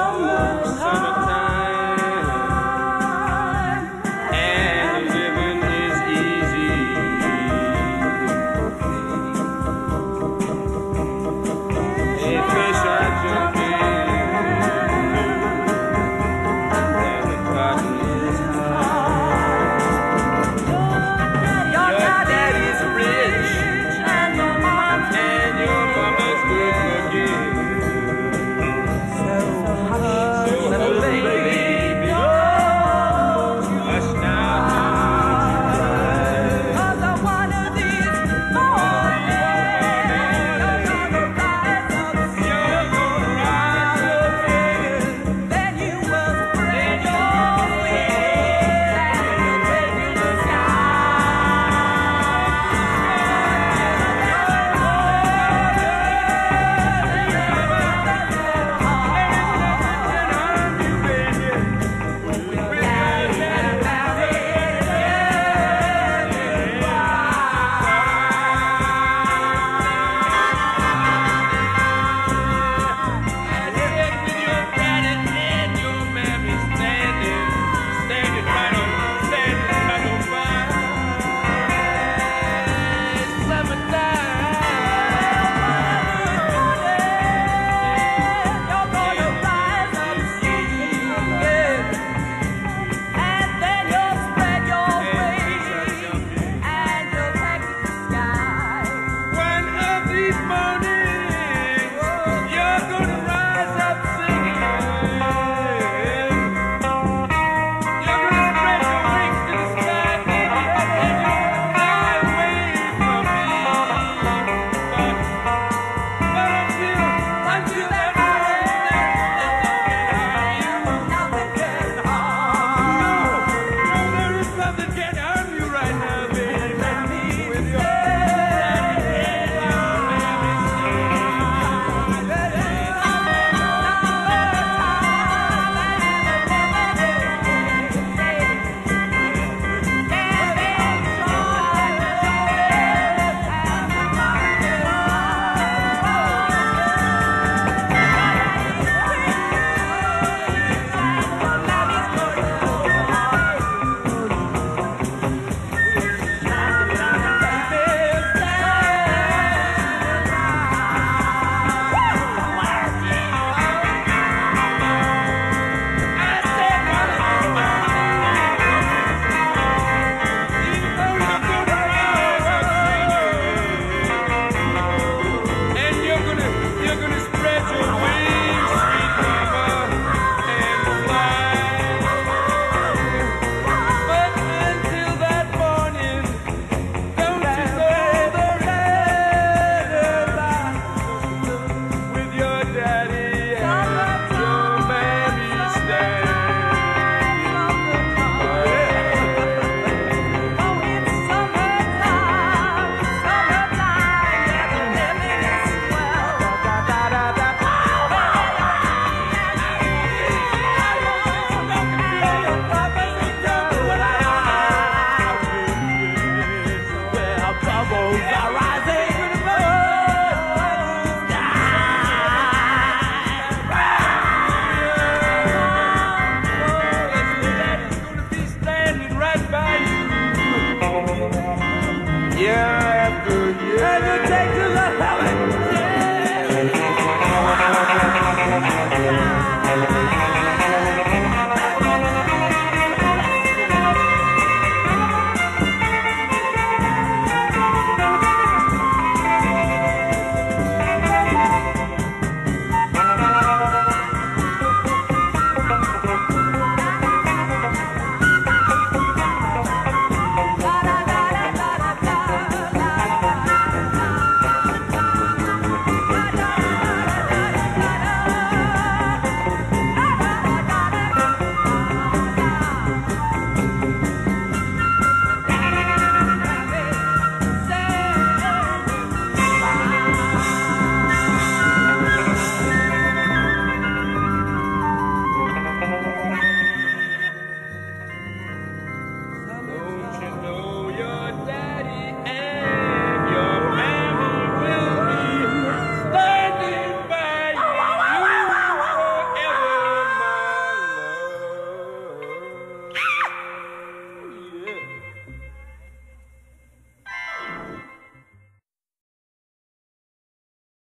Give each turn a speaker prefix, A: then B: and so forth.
A: some